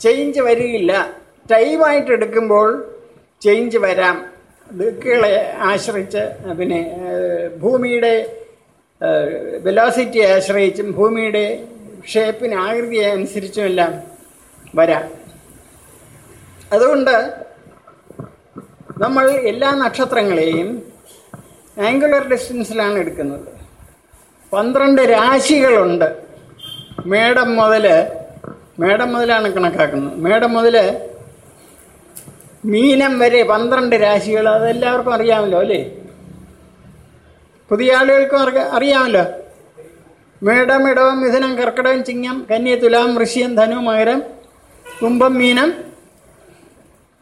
Change വരികയില്ല. ടൈമായിട്ട് എടുക്കുമ്പോൾ change വരാം. ദിക്കുകളെ ആശ്രയിച്ച് പിന്നെ ഭൂമിയുടെ വെലോസിറ്റിയെ ആശ്രയിച്ചും ഭൂമിയുടെ ഷേപ്പിന് ആകൃതിയെ അനുസരിച്ചുമെല്ലാം വരാം. അതുകൊണ്ട് നമ്മൾ എല്ലാ നക്ഷത്രങ്ങളെയും ആംഗുലർ ഡിസ്റ്റൻസിലാണ് എടുക്കുന്നത്. പന്ത്രണ്ട് രാശികളുണ്ട്. മേടം മുതൽ മേടം മുതലാണ് കണക്കാക്കുന്നത്. മേടം മുതൽ മീനം വരെ പന്ത്രണ്ട് രാശികൾ അതെല്ലാവർക്കും അറിയാമല്ലോ അല്ലേ? പുതിയ ആളുകൾക്കും അറിയാമല്ലോ. മേടം ഇടവം മിഥുനം കർക്കിടകം ചിങ്ങം കന്യ തുലാം വൃശ്യം ധനു മകരം കുംഭം മീനം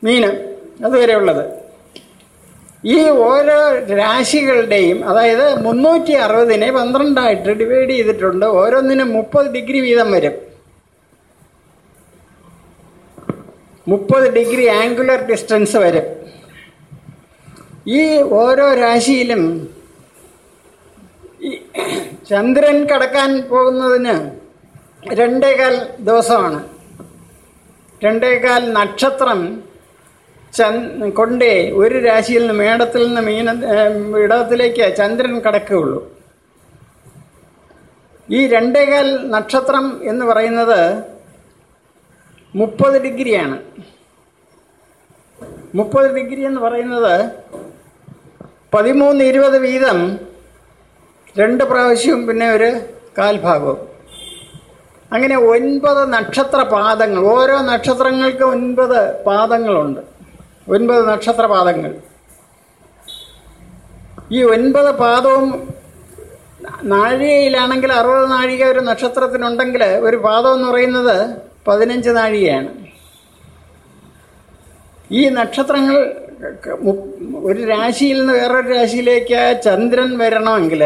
മീനം. അതുവരെയുള്ളത് ഈ ഓരോ രാശികളുടെയും അതായത് മുന്നൂറ്റി അറുപതിനെ പന്ത്രണ്ടായിട്ട് ഡിവൈഡ് ചെയ്തിട്ടുണ്ട്. ഓരോന്നിനും മുപ്പത് ഡിഗ്രി വീതം വരും. മുപ്പത് ഡിഗ്രി ആംഗുലർ ഡിസ്റ്റൻസ് വരെ. ഈ ഓരോ രാശിയിലും ചന്ദ്രൻ കടക്കാൻ പോകുന്നതിന് രണ്ടേകാൽ ദിവസമാണ്. രണ്ടേകാൽ നക്ഷത്രം ചന്ദ് കൊണ്ടേ ഒരു രാശിയിൽ നിന്ന് മേടത്തിൽ നിന്ന് മീന ഇടത്തിലേക്ക് ചന്ദ്രൻ കടക്കുകയുള്ളൂ. ഈ രണ്ടേകാൽ നക്ഷത്രം എന്ന് പറയുന്നത് മുപ്പത് ഡിഗ്രിയാണ്. മുപ്പത് ഡിഗ്രി എന്ന് പറയുന്നത് പതിമൂന്ന് ഇരുപത് വീതം രണ്ട് പ്രാവശ്യവും പിന്നെ ഒരു കാൽഭാഗവും. അങ്ങനെ ഒൻപത് നക്ഷത്ര പാദങ്ങൾ ഓരോ നക്ഷത്രങ്ങൾക്ക് ഒൻപത് പാദങ്ങളുണ്ട്. ഒൻപത് നക്ഷത്ര പാദങ്ങൾ. ഈ ഒൻപത് പാദവും നാഴികയിലാണെങ്കിൽ അറുപത് നാഴിക ഒരു നക്ഷത്രത്തിനുണ്ടെങ്കിൽ ഒരു പാദം എന്ന് പറയുന്നത് പതിനഞ്ച് നാഴികയാണ്. ഈ നക്ഷത്രങ്ങൾ ഒരു രാശിയിൽ നിന്ന് വേറൊരു രാശിയിലേക്ക് ചന്ദ്രൻ വരണമെങ്കിൽ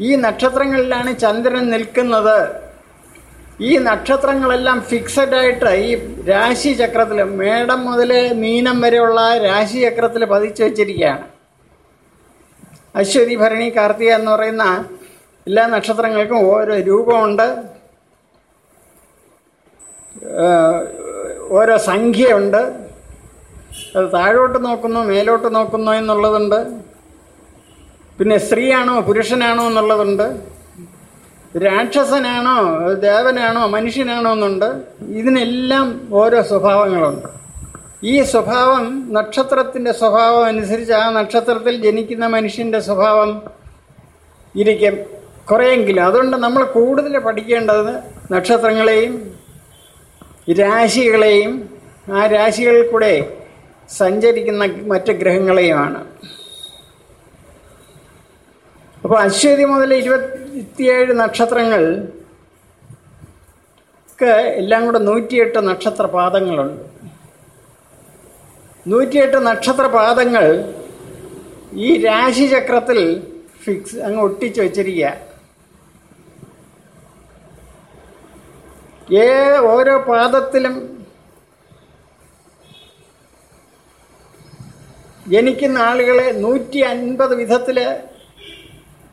ഈ നക്ഷത്രങ്ങളിലാണ് ചന്ദ്രൻ നിൽക്കുന്നത്. ഈ നക്ഷത്രങ്ങളെല്ലാം ഫിക്സഡ് ആയിട്ട് ഈ രാശി ചക്രത്തിൽ മേടം മുതൽ മീനം വരെയുള്ള രാശി ചക്രത്തിൽ പതിച്ചു വച്ചിരിക്കുകയാണ്. അശ്വതി ഭരണി കാർത്തിക എന്ന് പറയുന്ന എല്ലാ നക്ഷത്രങ്ങൾക്കും ഓരോ രൂപമുണ്ട്. ഓരോ സംഖ്യയുണ്ട്. താഴോട്ട് നോക്കുന്നു മേലോട്ട് നോക്കുന്നു എന്നുള്ളതുണ്ട്. പിന്നെ സ്ത്രീയാണോ പുരുഷനാണോ എന്നുള്ളതുണ്ട്. രാക്ഷസനാണോ ദേവനാണോ മനുഷ്യനാണോ എന്നുണ്ട്. ഇതിനെല്ലാം ഓരോ സ്വഭാവങ്ങളുണ്ട്. ഈ സ്വഭാവം നക്ഷത്രത്തിന്റെ സ്വഭാവം അനുസരിച്ച് ആ നക്ഷത്രത്തിൽ ജനിക്കുന്ന മനുഷ്യന്റെ സ്വഭാവം ഇരിക്കും കുറേയെങ്കിലും. അതുകൊണ്ട് നമ്മൾ കൂടുതൽ പഠിക്കേണ്ടത് നക്ഷത്രങ്ങളെയും രാശികളെയും ആ രാശികളിൽ കൂടെ സഞ്ചരിക്കുന്ന മറ്റ് ഗ്രഹങ്ങളെയുമാണ്. അപ്പോൾ അശ്വതി മുതൽ ഇരുപത്തിയേഴ് നക്ഷത്രങ്ങൾ എല്ലാം കൂടെ നൂറ്റിയെട്ട് നക്ഷത്ര പാദങ്ങളുണ്ട്. നൂറ്റിയെട്ട് നക്ഷത്ര പാദങ്ങൾ ഈ രാശിചക്രത്തിൽ ഫിക്സ് അങ്ങ് ഒട്ടിച്ച് വെച്ചിരിക്കുക ഏ ഓരോ പാദത്തിലും ജനിക്കുന്ന ആളുകളെ നൂറ്റി അൻപത് വിധത്തിൽ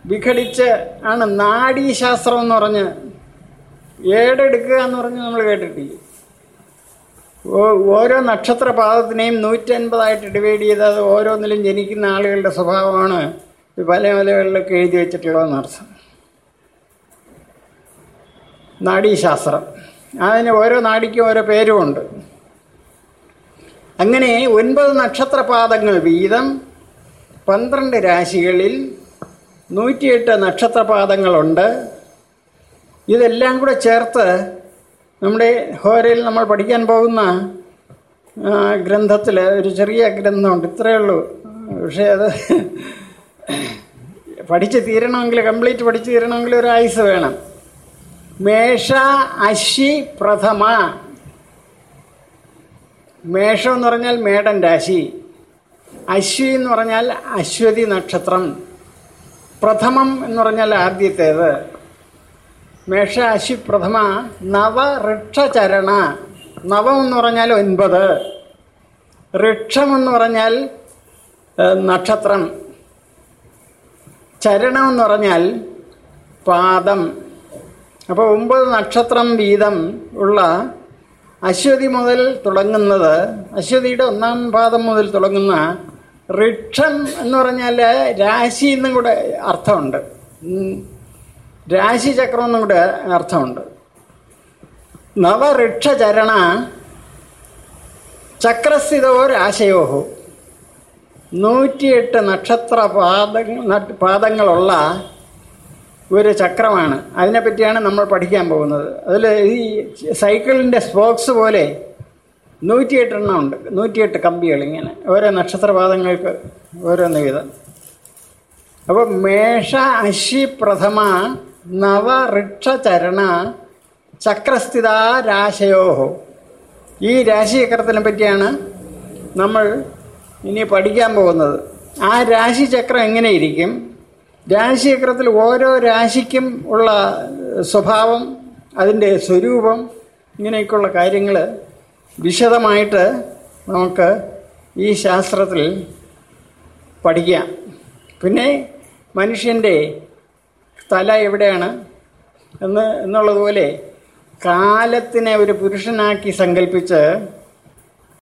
വിഘടിച്ച് ആണ് നാഡീശാസ്ത്രം എന്ന് പറഞ്ഞ് ഏടെടുക്കുക എന്ന് പറഞ്ഞ് നമ്മൾ കേട്ടിട്ടില്ല. ഓരോ നക്ഷത്ര പാദത്തിനെയും നൂറ്റൻപതായിട്ട് ഡിവൈഡ് ചെയ്ത് അത് ഓരോന്നിലും ജനിക്കുന്ന ആളുകളുടെ സ്വഭാവമാണ് പല മലകളിലൊക്കെ എഴുതി വെച്ചിട്ടുള്ളതെന്ന് അർത്ഥം. നാഡീശാസ്ത്രം. അതിന് ഓരോ നാടിക്കും ഓരോ പേരുമുണ്ട്. അങ്ങനെ ഒൻപത് നക്ഷത്രപാദങ്ങൾ വീതം പന്ത്രണ്ട് രാശികളിൽ നൂറ്റിയെട്ട് നക്ഷത്രപാദങ്ങളുണ്ട്. ഇതെല്ലാം കൂടെ ചേർത്ത് നമ്മുടെ ഹോരയിൽ നമ്മൾ പഠിക്കാൻ പോകുന്ന ഗ്രന്ഥത്തിൽ ഒരു ചെറിയ ഗ്രന്ഥമുണ്ട്. ഇത്രയേ ഉള്ളൂ. പക്ഷേ അത് പഠിച്ച് തീരണമെങ്കിൽ കംപ്ലീറ്റ് പഠിച്ച് തീരണമെങ്കിൽ ഒരു ആയുസ് വേണം. മേഷ അശ്വി പ്രഥമ. മേഷം എന്ന് പറഞ്ഞാൽ മേടൻ രാശി. അശ്വി എന്ന് പറഞ്ഞാൽ അശ്വതി നക്ഷത്രം. പ്രഥമം എന്ന് പറഞ്ഞാൽ ആദ്യത്തേത്. മേഷ അശ്വി പ്രഥമ. നവ ഋക്ഷചരണ നവം എന്ന് പറഞ്ഞാൽ ഒൻപത്. ഋക്ഷം എന്ന് പറഞ്ഞാൽ നക്ഷത്രം. ചരണം എന്ന് പറഞ്ഞാൽ പാദം. അപ്പോൾ ഒമ്പത് നക്ഷത്രം വീതം ഉള്ള അശ്വതി മുതൽ തുടങ്ങുന്നത് അശ്വതിയുടെ ഒന്നാം പാദം മുതൽ തുടങ്ങുന്ന ഋക്ഷം എന്ന് പറഞ്ഞാൽ രാശി എന്നും കൂടെ അർത്ഥമുണ്ട്. രാശി ചക്രം എന്നും കൂടെ അർത്ഥമുണ്ട്. നവഋക്ഷചരണ ചക്രസ്ഥിതോ രാശയോഹോ നൂറ്റിയെട്ട് നക്ഷത്ര പാദ പാദങ്ങളുള്ള ഒരു ചക്രമാണ്. അതിനെപ്പറ്റിയാണ് നമ്മൾ പഠിക്കാൻ പോകുന്നത്. അതിൽ ഈ സൈക്കിളിന്റെ സ്പോക്സ് പോലെ നൂറ്റിയെട്ട് എണ്ണം ഉണ്ട്. നൂറ്റിയെട്ട് കമ്പികൾ ഇങ്ങനെ. ഓരോ നക്ഷത്രപാദങ്ങൾക്ക് ഓരോന്ന് വീതം അപ്പോൾ മേഷ അശി പ്രഥമ നവ ഋക്ഷചരണ ചക്രസ്ഥിത രാശയോഹോ. ഈ രാശിചക്രത്തിനെ പറ്റിയാണ് നമ്മൾ ഇനി പഠിക്കാൻ പോകുന്നത്. ആ രാശിചക്രം എങ്ങനെയിരിക്കും രാശിചക്രത്തിൽ ഓരോ രാശിക്കും ഉള്ള സ്വഭാവം അതിന്റെ സ്വരൂപം ഇങ്ങനെയൊക്കെയുള്ള കാര്യങ്ങൾ വിശദമായിട്ട് നമുക്ക് ഈ ശാസ്ത്രത്തിൽ പഠിക്കാം. പിന്നെ മനുഷ്യന്റെ തല എവിടെയാണ്? എന്ന് എന്നുള്ളതുപോലെ കാലത്തിനെ ഒരു പുരുഷനാക്കി സങ്കല്പിച്ച്